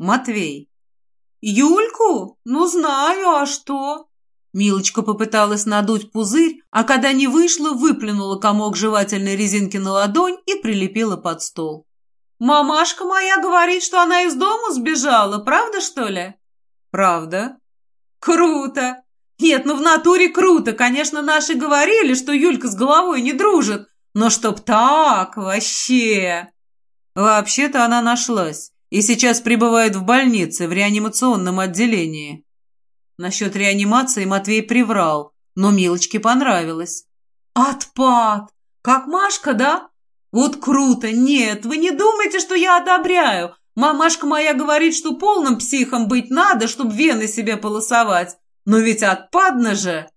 Матвей. «Юльку? Ну, знаю, а что?» Милочка попыталась надуть пузырь, а когда не вышло, выплюнула комок жевательной резинки на ладонь и прилепила под стол. «Мамашка моя говорит, что она из дома сбежала, правда, что ли?» «Правда». «Круто! Нет, ну в натуре круто. Конечно, наши говорили, что Юлька с головой не дружит, но чтоб так, вообще...» «Вообще-то она нашлась и сейчас пребывает в больнице в реанимационном отделении». Насчет реанимации Матвей приврал, но Милочке понравилось. «Отпад! Как Машка, да? Вот круто! Нет, вы не думайте, что я одобряю. Мамашка моя говорит, что полным психом быть надо, чтобы вены себе полосовать. Но ведь отпадно же!»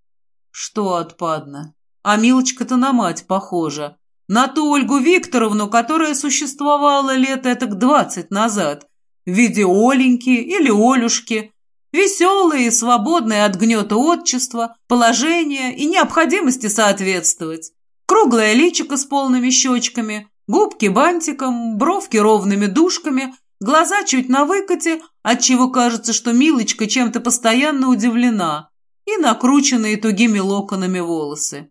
«Что отпадно? А Милочка-то на мать похожа. На ту Ольгу Викторовну, которая существовала лет этак двадцать назад, в виде Оленьки или Олюшки, Веселые и свободные от гнета отчества, положения и необходимости соответствовать. Круглое личико с полными щечками, губки бантиком, бровки ровными дужками, глаза чуть на выкате, отчего кажется, что Милочка чем-то постоянно удивлена, и накрученные тугими локонами волосы.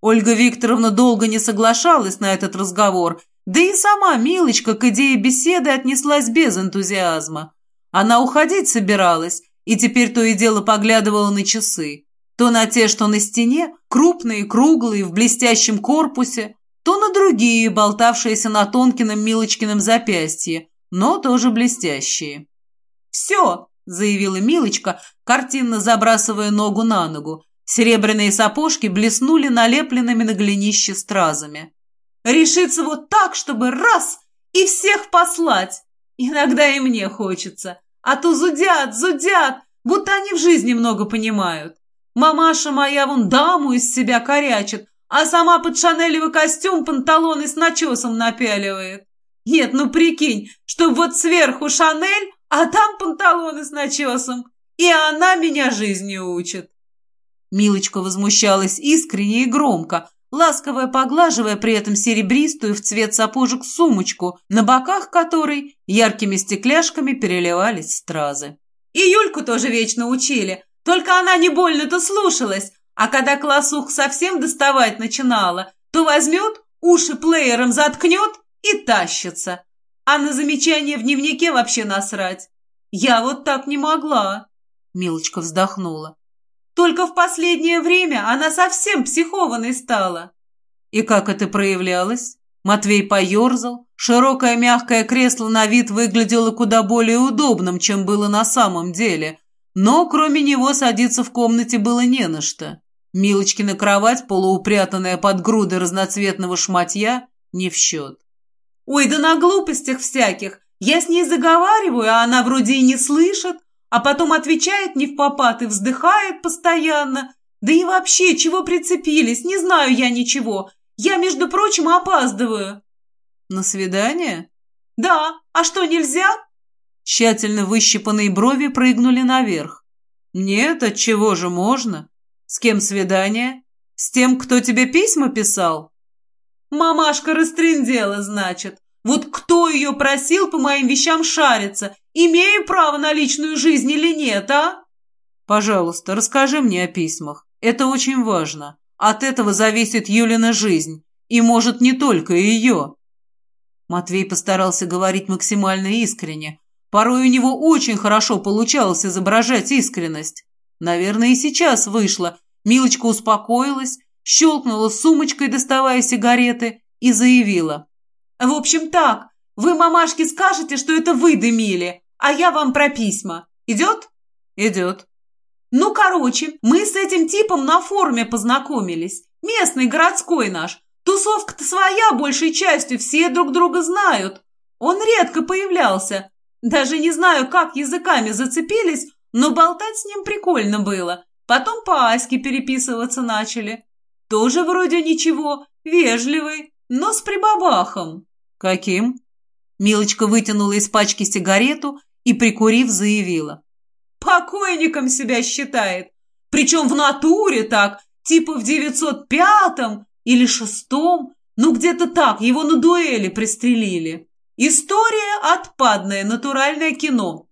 Ольга Викторовна долго не соглашалась на этот разговор, да и сама Милочка к идее беседы отнеслась без энтузиазма. Она уходить собиралась и теперь то и дело поглядывала на часы. То на те, что на стене, крупные, круглые, в блестящем корпусе, то на другие, болтавшиеся на тонкином Милочкином запястье, но тоже блестящие. «Все!» – заявила Милочка, картинно забрасывая ногу на ногу. Серебряные сапожки блеснули налепленными на голенище стразами. «Решиться вот так, чтобы раз и всех послать!» Иногда и мне хочется. А то зудят, зудят, будто они в жизни много понимают. Мамаша моя вон даму из себя корячит, а сама под шанелевый костюм панталоны с начесом напяливает. Нет, ну прикинь, что вот сверху Шанель, а там панталоны с начесом. И она меня жизни учит. Милочка возмущалась искренне и громко, ласково поглаживая при этом серебристую в цвет сапожек сумочку, на боках которой яркими стекляшками переливались стразы. И Юльку тоже вечно учили, только она не больно-то слушалась, а когда классух совсем доставать начинала, то возьмет, уши плеером заткнет и тащится. А на замечание в дневнике вообще насрать. Я вот так не могла. Милочка вздохнула. Только в последнее время она совсем психованной стала. И как это проявлялось? Матвей поерзал. Широкое мягкое кресло на вид выглядело куда более удобным, чем было на самом деле. Но кроме него садиться в комнате было не на что. Милочкина кровать, полуупрятанная под груды разноцветного шматья, не в счет. «Ой, да на глупостях всяких! Я с ней заговариваю, а она вроде и не слышит, а потом отвечает не в попад и вздыхает постоянно. Да и вообще, чего прицепились, не знаю я ничего. Я, между прочим, опаздываю. На свидание? Да, а что, нельзя? Тщательно выщипанные брови прыгнули наверх. Нет, от чего же можно? С кем свидание? С тем, кто тебе письма писал? Мамашка растрындела, значит. Вот кто ее просил по моим вещам шариться? Имею право на личную жизнь или нет, а? Пожалуйста, расскажи мне о письмах. Это очень важно. От этого зависит Юлина жизнь. И, может, не только ее. Матвей постарался говорить максимально искренне. Порой у него очень хорошо получалось изображать искренность. Наверное, и сейчас вышло. Милочка успокоилась, щелкнула сумочкой, доставая сигареты, и заявила. В общем так, вы мамашке скажете, что это вы дымили, а я вам про письма. Идет? Идет. Ну, короче, мы с этим типом на форуме познакомились. Местный, городской наш. Тусовка-то своя, большей частью, все друг друга знают. Он редко появлялся. Даже не знаю, как языками зацепились, но болтать с ним прикольно было. Потом по Аське переписываться начали. Тоже вроде ничего, вежливый, но с прибабахом. «Каким?» Милочка вытянула из пачки сигарету и, прикурив, заявила. «Покойником себя считает. Причем в натуре так, типа в девятьсот пятом или шестом, ну где-то так, его на дуэли пристрелили. История отпадная, натуральное кино.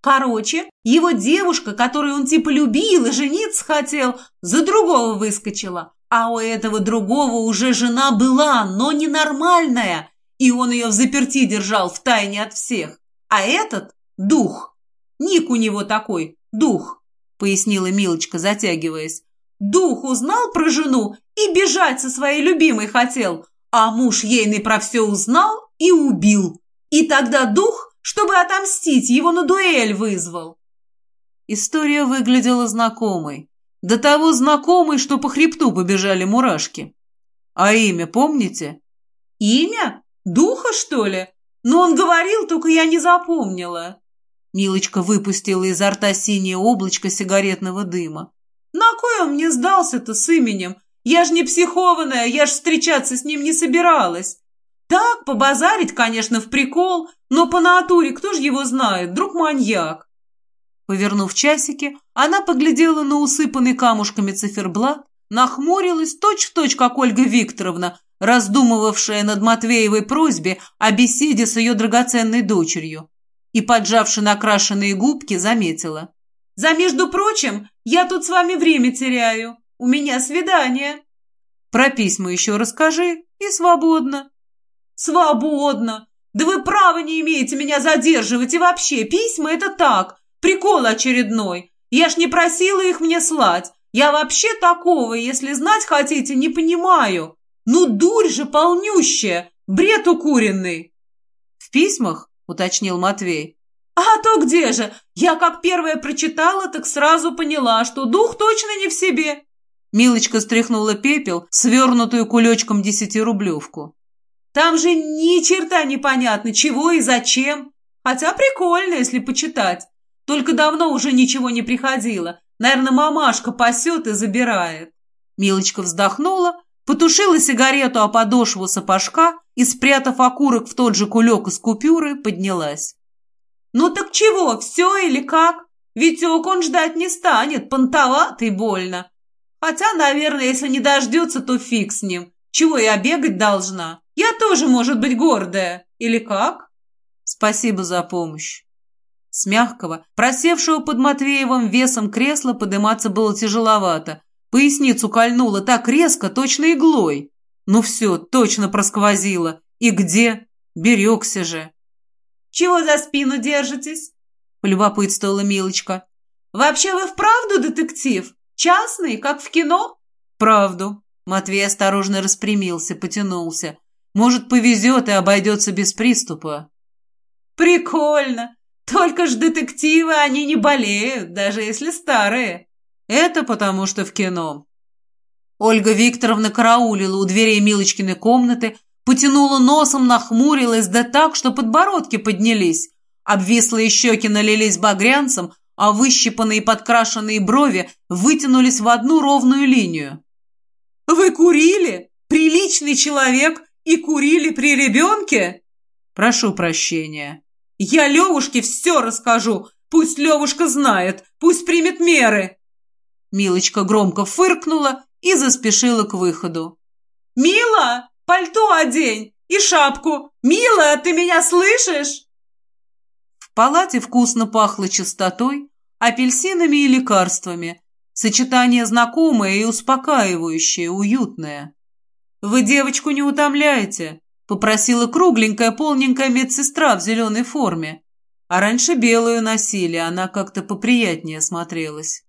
Короче, его девушка, которую он типа любил и жениться хотел, за другого выскочила. А у этого другого уже жена была, но ненормальная, и он ее в заперти держал в тайне от всех. А этот – дух. Ник у него такой – дух, пояснила Милочка, затягиваясь. Дух узнал про жену и бежать со своей любимой хотел, а муж ейный про все узнал и убил. И тогда дух, чтобы отомстить, его на дуэль вызвал. История выглядела знакомой. До того знакомой, что по хребту побежали мурашки. А имя помните? Имя? Духа, что ли? Но он говорил, только я не запомнила. Милочка выпустила изо рта синее облачко сигаретного дыма. На кой он мне сдался-то с именем? Я ж не психованная, я ж встречаться с ним не собиралась. Так, побазарить, конечно, в прикол, но по натуре кто ж его знает, вдруг маньяк. Повернув часики, она поглядела на усыпанный камушками циферблат, нахмурилась точь-в-точь, точь, как Ольга Викторовна, раздумывавшая над Матвеевой просьбе о беседе с ее драгоценной дочерью, и, поджавши накрашенные губки, заметила. «За между прочим, я тут с вами время теряю. У меня свидание». «Про письма еще расскажи, и свободно». «Свободно! Да вы права не имеете меня задерживать, и вообще, письма — это так, прикол очередной. Я ж не просила их мне слать. Я вообще такого, если знать хотите, не понимаю. Ну, дурь же полнющая, бред укуренный. В письмах, уточнил Матвей. А то где же? Я как первая прочитала, так сразу поняла, что дух точно не в себе. Милочка стряхнула пепел, свернутую кулечком десятирублевку. Там же ни черта непонятно, чего и зачем. Хотя прикольно, если почитать. Только давно уже ничего не приходило. Наверное, мамашка пасет и забирает. Милочка вздохнула, потушила сигарету о подошву сапожка и, спрятав окурок в тот же кулек из купюры, поднялась. «Ну так чего, все или как? Витек он ждать не станет, понтоватый больно. Хотя, наверное, если не дождется, то фиг с ним. Чего я бегать должна? Я тоже, может быть, гордая. Или как?» «Спасибо за помощь». С мягкого, просевшего под Матвеевым весом кресла подниматься было тяжеловато, Поясницу кольнуло так резко, точно иглой. Ну все, точно просквозило. И где? Берегся же. «Чего за спину держитесь?» – полюбопытствовала Милочка. «Вообще вы вправду детектив? Частный, как в кино?» «Правду». Матвей осторожно распрямился, потянулся. «Может, повезет и обойдется без приступа». «Прикольно! Только ж детективы, они не болеют, даже если старые. Это потому, что в кино. Ольга Викторовна караулила у дверей Милочкиной комнаты, потянула носом, нахмурилась, да так, что подбородки поднялись. Обвислые щеки налились багрянцем, а выщипанные и подкрашенные брови вытянулись в одну ровную линию. «Вы курили? Приличный человек и курили при ребенке?» «Прошу прощения». «Я Левушке все расскажу. Пусть Левушка знает, пусть примет меры». Милочка громко фыркнула и заспешила к выходу. «Мила, пальто одень и шапку! Мила, ты меня слышишь?» В палате вкусно пахло чистотой, апельсинами и лекарствами. Сочетание знакомое и успокаивающее, уютное. «Вы девочку не утомляете?» – попросила кругленькая полненькая медсестра в зеленой форме. А раньше белую носили, она как-то поприятнее смотрелась.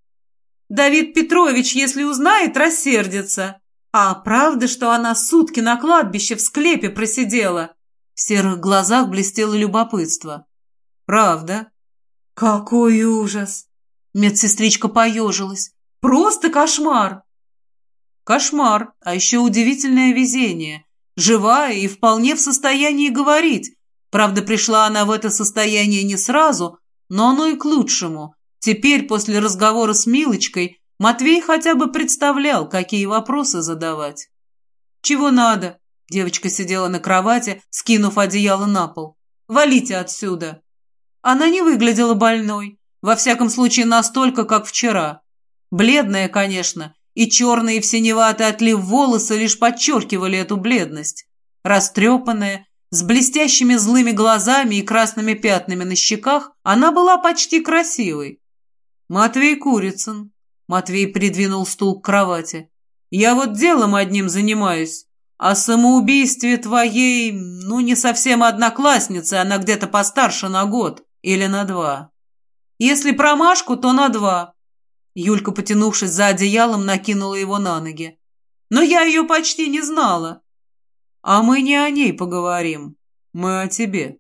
Давид Петрович, если узнает, рассердится. А правда, что она сутки на кладбище в склепе просидела? В серых глазах блестело любопытство. Правда. Какой ужас! Медсестричка поежилась. Просто кошмар! Кошмар, а еще удивительное везение. Живая и вполне в состоянии говорить. Правда, пришла она в это состояние не сразу, но оно и к лучшему. Теперь, после разговора с Милочкой, Матвей хотя бы представлял, какие вопросы задавать. «Чего надо?» Девочка сидела на кровати, скинув одеяло на пол. «Валите отсюда!» Она не выглядела больной. Во всяком случае, настолько, как вчера. Бледная, конечно, и черные в синеватый отлив волосы лишь подчеркивали эту бледность. Растрепанная, С блестящими злыми глазами и красными пятнами на щеках она была почти красивой. «Матвей Курицын», — Матвей придвинул стул к кровати, — «я вот делом одним занимаюсь. О самоубийстве твоей, ну, не совсем одноклассницы, она где-то постарше на год или на два. Если про Машку, то на два». Юлька, потянувшись за одеялом, накинула его на ноги. «Но я ее почти не знала. А мы не о ней поговорим. Мы о тебе.